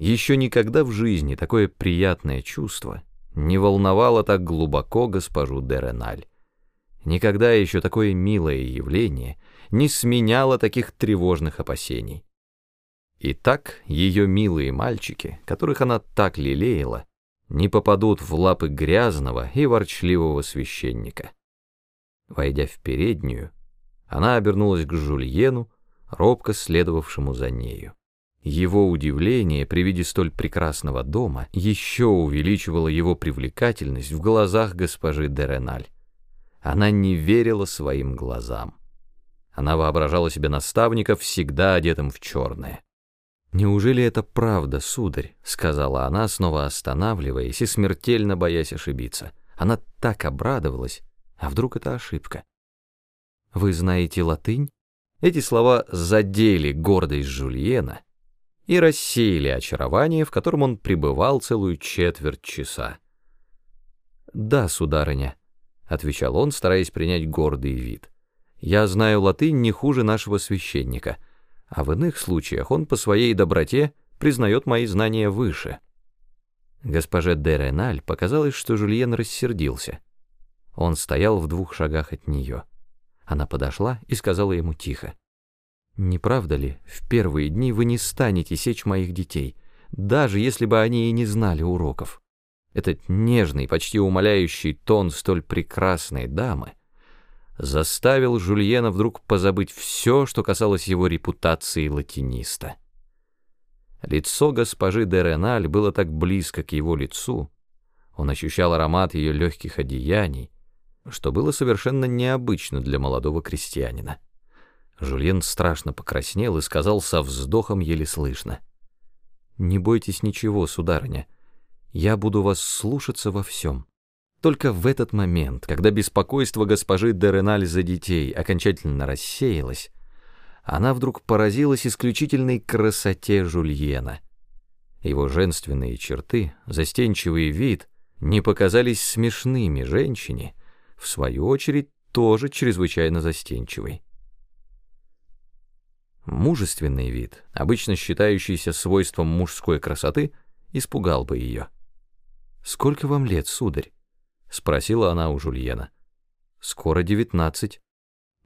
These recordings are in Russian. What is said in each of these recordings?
Еще никогда в жизни такое приятное чувство не волновало так глубоко госпожу де Реналь. Никогда еще такое милое явление не сменяло таких тревожных опасений. И так ее милые мальчики, которых она так лелеяла, не попадут в лапы грязного и ворчливого священника. Войдя в переднюю, она обернулась к Жульену, робко следовавшему за нею. Его удивление при виде столь прекрасного дома еще увеличивало его привлекательность в глазах госпожи де Реналь. Она не верила своим глазам. Она воображала себе наставника всегда одетым в черное. «Неужели это правда, сударь?» — сказала она, снова останавливаясь и смертельно боясь ошибиться. Она так обрадовалась, а вдруг это ошибка? «Вы знаете латынь?» Эти слова задели гордость Жульена и рассеяли очарование, в котором он пребывал целую четверть часа. «Да, сударыня», — отвечал он, стараясь принять гордый вид. «Я знаю латынь не хуже нашего священника, а в иных случаях он по своей доброте признает мои знания выше». Госпоже де Реналь показалось, что Жульен рассердился. Он стоял в двух шагах от нее. Она подошла и сказала ему тихо. «Не правда ли, в первые дни вы не станете сечь моих детей, даже если бы они и не знали уроков?» Этот нежный, почти умоляющий тон столь прекрасной дамы заставил Жульена вдруг позабыть все, что касалось его репутации латиниста. Лицо госпожи де Реналь было так близко к его лицу, он ощущал аромат ее легких одеяний, что было совершенно необычно для молодого крестьянина. Жульен страшно покраснел и сказал со вздохом еле слышно. «Не бойтесь ничего, сударыня, я буду вас слушаться во всем». Только в этот момент, когда беспокойство госпожи Дереналь за детей окончательно рассеялось, она вдруг поразилась исключительной красоте Жульена. Его женственные черты, застенчивый вид не показались смешными женщине — в свою очередь, тоже чрезвычайно застенчивый. Мужественный вид, обычно считающийся свойством мужской красоты, испугал бы ее. «Сколько вам лет, сударь?» — спросила она у Жульена. «Скоро девятнадцать.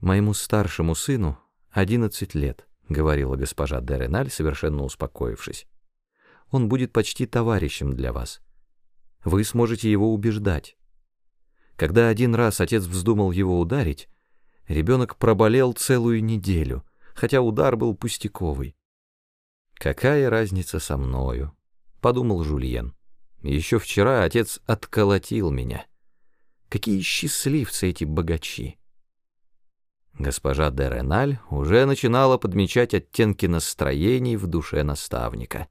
Моему старшему сыну одиннадцать лет», — говорила госпожа де Реналь, совершенно успокоившись. «Он будет почти товарищем для вас. Вы сможете его убеждать. Когда один раз отец вздумал его ударить, ребенок проболел целую неделю, хотя удар был пустяковый. «Какая разница со мною?» — подумал Жульен. «Еще вчера отец отколотил меня. Какие счастливцы эти богачи!» Госпожа де Реналь уже начинала подмечать оттенки настроений в душе наставника.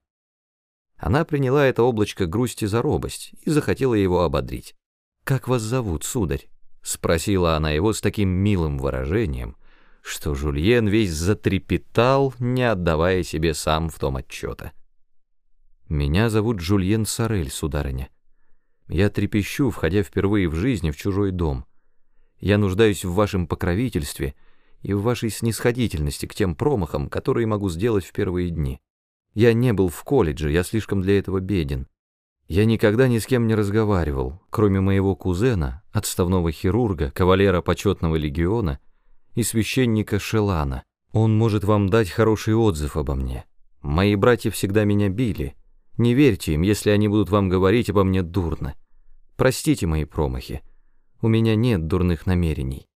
Она приняла это облачко грусти за робость и захотела его ободрить. «Как вас зовут, сударь?» — спросила она его с таким милым выражением, что Жульен весь затрепетал, не отдавая себе сам в том отчета. «Меня зовут Жульен Сорель, сударыня. Я трепещу, входя впервые в жизни в чужой дом. Я нуждаюсь в вашем покровительстве и в вашей снисходительности к тем промахам, которые могу сделать в первые дни. Я не был в колледже, я слишком для этого беден. Я никогда ни с кем не разговаривал, кроме моего кузена, отставного хирурга, кавалера почетного легиона и священника Шелана. Он может вам дать хороший отзыв обо мне. Мои братья всегда меня били. Не верьте им, если они будут вам говорить обо мне дурно. Простите мои промахи. У меня нет дурных намерений.